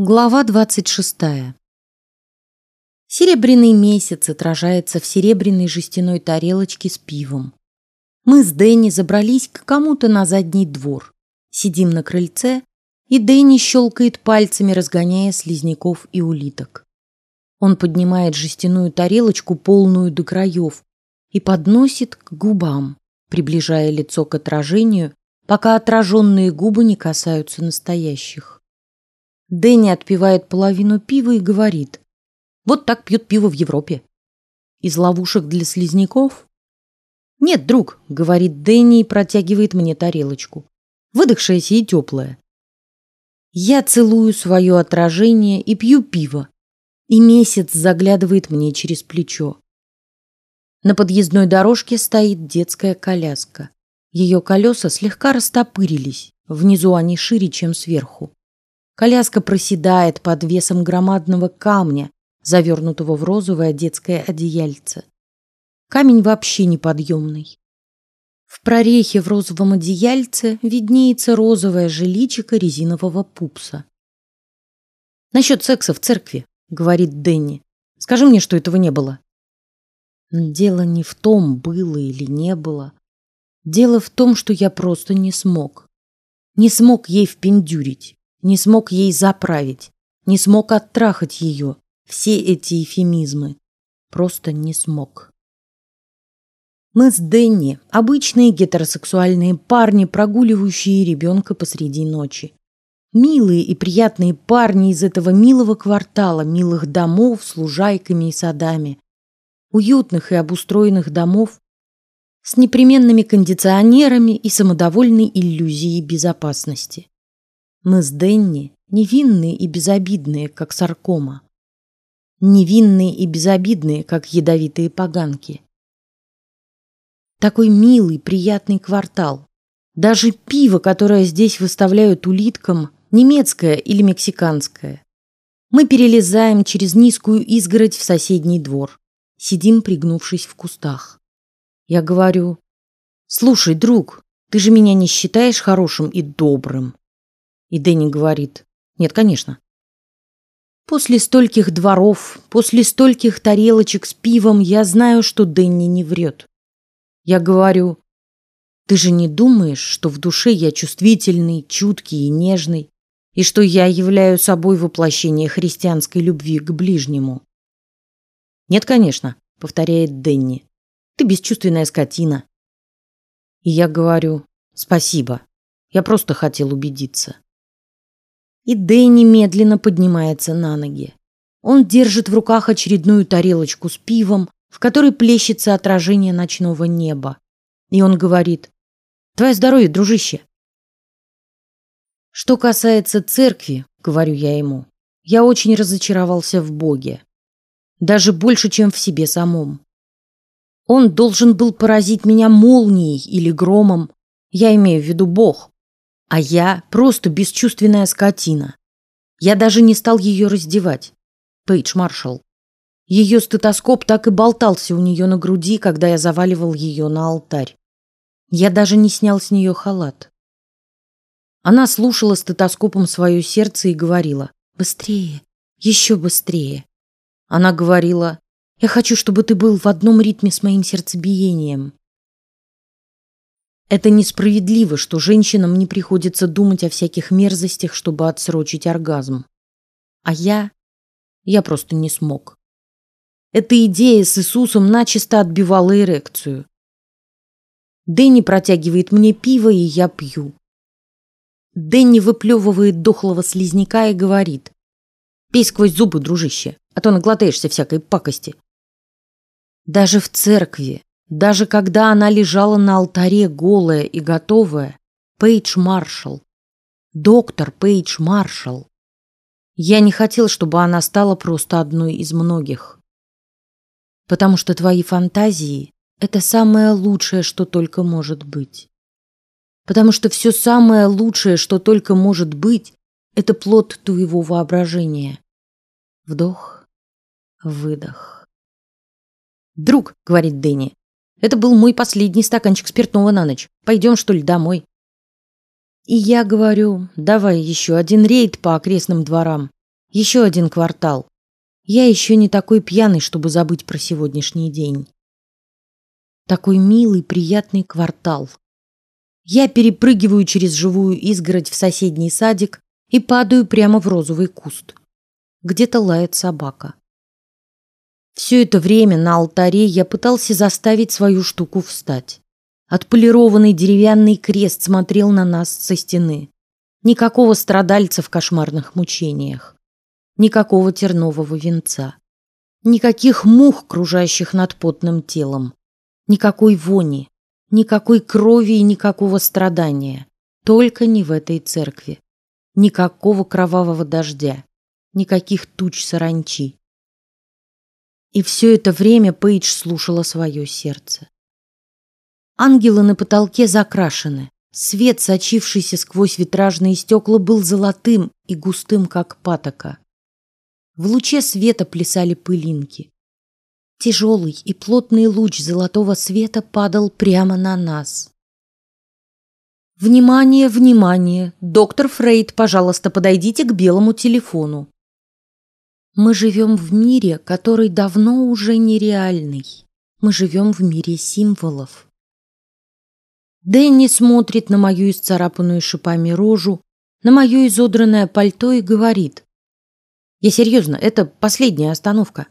Глава двадцать шестая. Серебряный месяц отражается в серебряной жестяной тарелочке с пивом. Мы с Дэнни забрались к кому-то на задний двор. Сидим на крыльце, и Дэнни щелкает пальцами, разгоняя слизняков и улиток. Он поднимает жестяную тарелочку, полную до краев, и подносит к губам, приближая лицо к отражению, пока отраженные губы не касаются настоящих. Дэнни отпивает половину пива и говорит: "Вот так пьют пиво в Европе. Из ловушек для слизняков?" "Нет, друг", говорит Дэнни и протягивает мне тарелочку, выдохшаяся и теплая. Я целую свое отражение и пью пиво, и месяц заглядывает мне через плечо. На подъездной дорожке стоит детская коляска. Ее колеса слегка растопырились, внизу они шире, чем сверху. Коляска проседает под весом громадного камня, завернутого в розовое детское одеяльце. Камень вообще неподъемный. В прорехе в розовом одеяльце виднеется розовое жиличико резинового пупса. Насчет секса в церкви, говорит Дэнни. Скажи мне, что этого не было. Дело не в том, было или не было. Дело в том, что я просто не смог. Не смог ей впендюрить не смог ей заправить, не смог оттрахать ее. Все эти эфемизмы просто не смог. Мы с Дэнни обычные гетеросексуальные парни, прогуливающие ребенка посреди ночи. Милые и приятные парни из этого милого квартала, милых домов с лужайками и садами, уютных и обустроенных домов с непременными кондиционерами и самодовольной иллюзией безопасности. Мы с Денни невинные и безобидные, как саркома, невинные и безобидные, как ядовитые поганки. Такой милый, приятный квартал. Даже пиво, которое здесь выставляют улиткам, немецкое или мексиканское. Мы перелезаем через низкую изгородь в соседний двор, сидим, пригнувшись в кустах. Я говорю: "Слушай, друг, ты же меня не считаешь хорошим и добрым?" И Дэнни говорит: "Нет, конечно". После стольких дворов, после стольких тарелочек с пивом, я знаю, что Дэнни не врет. Я говорю: "Ты же не думаешь, что в душе я чувствительный, чуткий и нежный, и что я являю собой воплощение христианской любви к ближнему?" Нет, конечно, повторяет Дэнни. Ты бесчувственная скотина. И я говорю: "Спасибо. Я просто хотел убедиться" и Дэнни медленно поднимается на ноги. Он держит в руках очередную тарелочку с пивом, в которой плещется отражение ночного неба, и он говорит: "Твое здоровье, дружище". Что касается церкви, говорю я ему, я очень разочаровался в Боге, даже больше, чем в себе самом. Он должен был поразить меня молнией или громом. Я имею в виду Бог. А я просто бесчувственная скотина. Я даже не стал ее раздевать. Пейдж Маршалл. Ее стетоскоп так и болтался у нее на груди, когда я заваливал ее на алтарь. Я даже не снял с нее халат. Она слушала стетоскопом свое сердце и говорила: "Быстрее, еще быстрее". Она говорила: "Я хочу, чтобы ты был в одном ритме с моим сердцебиением". Это несправедливо, что женщинам не приходится думать о всяких мерзостях, чтобы отсрочить оргазм. А я, я просто не смог. Эта идея с Иисусом начисто отбивала эрекцию. Дэнни протягивает мне пиво, и я пью. Дэнни выплевывает дохлого слизняка и говорит: "Пей сквозь зубы, дружище, а то наглотаешься всякой пакости". Даже в церкви даже когда она лежала на алтаре голая и готовая, Пейдж Маршалл, доктор Пейдж Маршалл, я не хотел, чтобы она стала просто одной из многих, потому что твои фантазии – это самое лучшее, что только может быть, потому что все самое лучшее, что только может быть, это плод твоего воображения. Вдох, выдох. Друг, говорит Дэнни, это был мой последний стаканчик спиртного на ночь. Пойдем что ли домой? И я говорю, давай еще один рейд по окрестным дворам. Еще один квартал. Я еще не такой пьяный, чтобы забыть про сегодняшний день. Такой милый, приятный квартал. Я перепрыгиваю через живую изгородь в соседний садик и падаю прямо в розовый куст. Где-то лает собака. Все это время на алтаре я пытался заставить свою штуку встать. Отполированный деревянный крест смотрел на нас со стены. Никакого страдальца в кошмарных мучениях, никакого тернового венца, никаких мух, кружащих над потным телом, никакой вони, никакой крови и никакого страдания. Только не в этой церкви. Никакого кровавого дождя, никаких туч саранчи. И все это время Пейдж слушала свое сердце. Ангелы на потолке закрашены. Свет, сочившийся сквозь витражные стекла, был золотым и густым, как патока. В луче света плясали пылинки. Тяжелый и плотный луч золотого света падал прямо на нас. Внимание, внимание! Доктор Фрейд, пожалуйста, подойдите к белому телефону. Мы живем в мире, который давно уже нереальный. Мы живем в мире символов. Дэнни смотрит на мою исцарапанную шипами рожу, на мое изодранное пальто и говорит: "Я серьезно, это последняя остановка".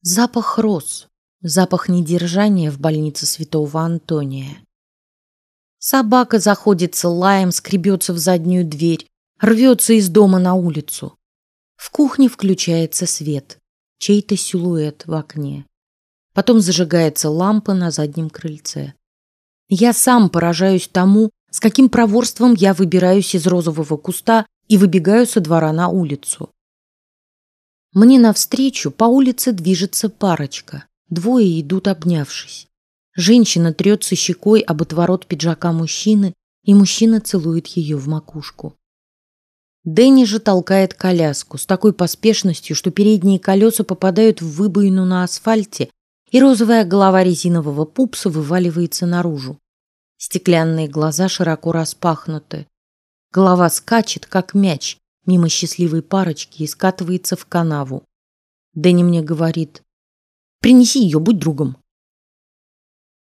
Запах роз, запах недержания в больнице Святого Антония. Собака заходится лаем, скребется в заднюю дверь, рвется из дома на улицу. В кухне включается свет, чей-то силуэт в окне. Потом зажигается лампа на заднем крыльце. Я сам поражаюсь тому, с каким проворством я выбираюсь из розового куста и выбегаю со двора на улицу. Мне навстречу по улице движется парочка. Двое идут обнявшись. Женщина трется щекой об отворот пиджака мужчины, и мужчина целует ее в макушку. Дэнни же толкает коляску с такой поспешностью, что передние колеса попадают в выбоину на асфальте, и розовая голова резинового пупса вываливается наружу. Стеклянные глаза широко распахнуты. Голова скачет, как мяч, мимо счастливой парочки и скатывается в канаву. Дэнни мне говорит: "Принеси ее, будь другом".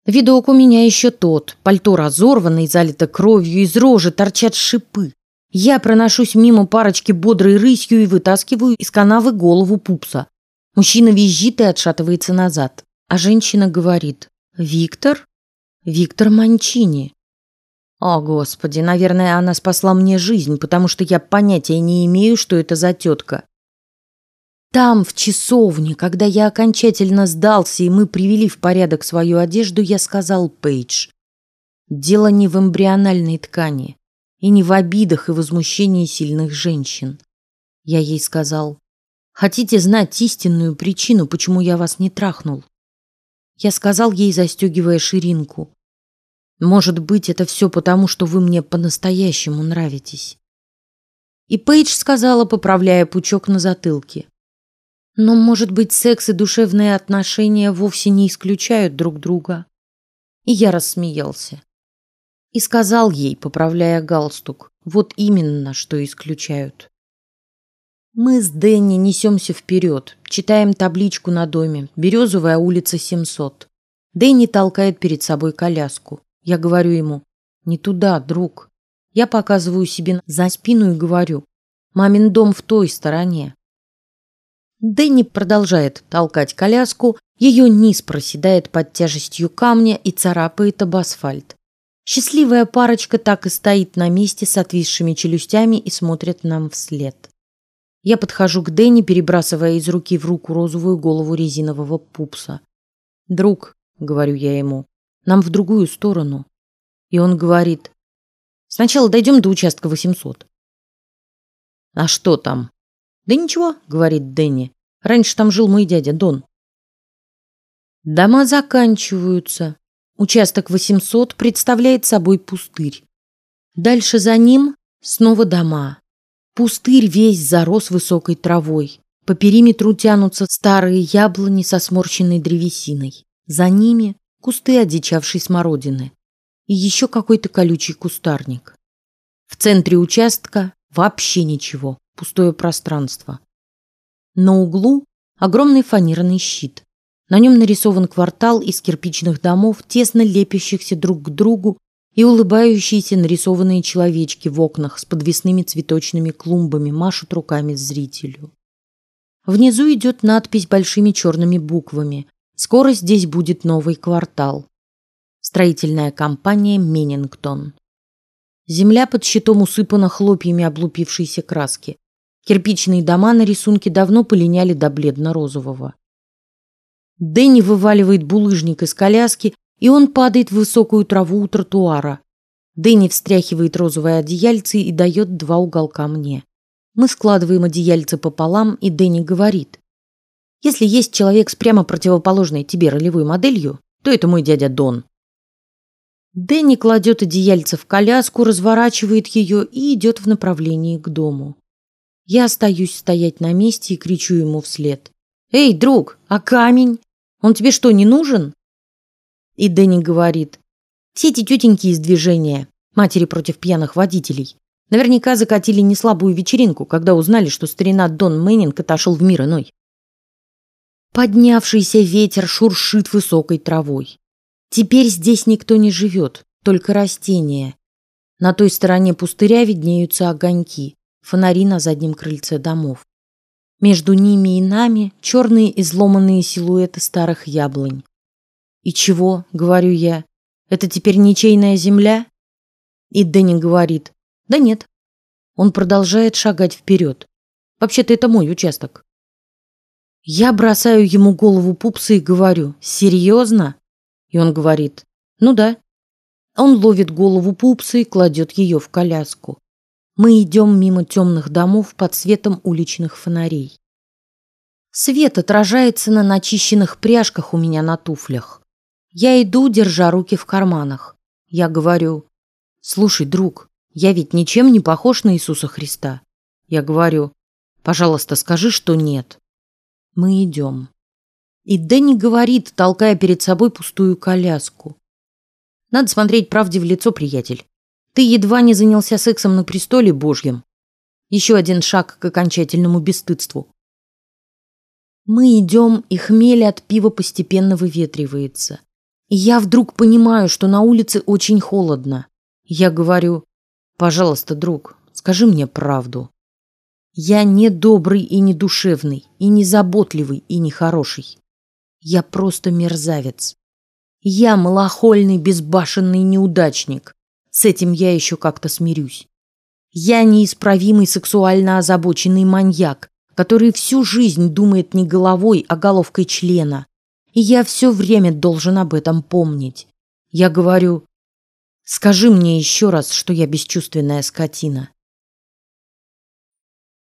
Видок у меня еще тот, пальто разорвано и залито кровью, из рожи торчат шипы. Я проношусь мимо парочки бодрой рысью и вытаскиваю из канавы голову пупса. Мужчина визжит и отшатывается назад. А женщина говорит: "Виктор, Виктор Манчини". О, господи, наверное, она спасла мне жизнь, потому что я понятия не имею, что это за тетка. Там, в часовне, когда я окончательно сдался и мы привели в порядок свою одежду, я сказал Пейдж: "Дело не в эмбриональной ткани и не в обидах и возмущении сильных женщин". Я ей сказал: "Хотите знать истинную причину, почему я вас не трахнул?" Я сказал ей, застегивая ширинку. Может быть, это все потому, что вы мне по-настоящему нравитесь. И Пейдж сказала, поправляя пучок на затылке. Но, может быть, секс и душевные отношения вовсе не исключают друг друга. И я рассмеялся. И сказал ей, поправляя галстук, вот именно, что исключают. Мы с Дэнни несемся вперед, читаем табличку на доме. Березовая улица 700. Дэнни толкает перед собой коляску. Я говорю ему: "Не туда, друг". Я показываю себе за спину и говорю: "Мамин дом в той стороне". Дэнни продолжает толкать коляску, ее низ проседает под тяжестью камня и царапает об асфальт. Счастливая парочка так и стоит на месте с отвисшими челюстями и смотрит нам вслед. Я подхожу к Дэнни, перебрасывая из руки в руку розовую голову резинового пупса. Друг, говорю я ему, нам в другую сторону. И он говорит: сначала дойдем до участка 800. А что там? Да ничего, говорит Дэнни. Раньше там жил мой дядя Дон. Дома заканчиваются. Участок 800 представляет собой пустырь. Дальше за ним снова дома. Пустырь весь зарос высокой травой. По периметру тянутся старые яблони со сморщенной древесиной. За ними кусты одичавшей смородины и еще какой-то колючий кустарник. В центре участка вообще ничего, пустое пространство. На углу огромный фанерный щит. На нем нарисован квартал из кирпичных домов, тесно лепящихся друг к другу, и улыбающиеся нарисованные человечки в окнах с подвесными цветочными клумбами машут руками зрителю. Внизу идет надпись большими черными буквами: "Скоро здесь будет новый квартал". Строительная компания Менингтон. Земля под щитом усыпана хлопьями облупившейся краски. Кирпичные дома на рисунке давно полиняли до бледно-розового. Дэнни вываливает булыжник из коляски, и он падает в высокую траву у тротуара. Дэнни встряхивает розовое одеяльце и дает два уголка мне. Мы складываем одеяльце пополам, и Дэнни говорит: "Если есть человек с прямо противоположной тебе ролевой моделью, то это мой дядя Дон. Дэнни кладет одеяльце в коляску, разворачивает ее и идет в направлении к дому. Я остаюсь стоять на месте и кричу ему вслед: "Эй, друг, а камень? Он тебе что не нужен?" И Дэнни говорит: "Все эти тетеньки из движения, матери против пьяных водителей, наверняка закатили неслабую вечеринку, когда узнали, что старина Дон Мэннинг отошел в мир иной." Поднявшийся ветер шуршит высокой травой. Теперь здесь никто не живет, только растения. На той стороне пустыря виднеются огоньки, фонари на заднем крыльце домов. Между ними и нами черные изломанные силуэты старых яблонь. И чего, говорю я, это теперь ничейная земля? И Дэнни говорит, да нет. Он продолжает шагать вперед. Вообще-то это мой участок. Я бросаю ему голову пупса и говорю, серьезно? И он говорит: "Ну да". Он ловит голову пупса и кладет ее в коляску. Мы идем мимо темных домов под светом уличных фонарей. Свет отражается на начищенных пряжках у меня на туфлях. Я иду, держа руки в карманах. Я говорю: "Слушай, друг, я ведь ничем не похож на Иисуса Христа". Я говорю: "Пожалуйста, скажи, что нет". Мы идем. И Дэнни говорит, толкая перед собой пустую коляску. Надо смотреть правде в лицо, приятель. Ты едва не занялся сексом на престоле Божьем. Еще один шаг к окончательному бесстыдству. Мы идем, и хмель от пива постепенно выветривается. И я вдруг понимаю, что на улице очень холодно. Я говорю: "Пожалуйста, друг, скажи мне правду. Я не добрый и не душевный, и не заботливый, и не хороший. Я просто мерзавец. Я малохольный, безбашенный неудачник. С этим я еще как-то смирюсь. Я неисправимый сексуально озабоченный маньяк, который всю жизнь думает не головой, а головкой члена. И я все время должен об этом помнить. Я говорю, скажи мне еще раз, что я бесчувственная скотина.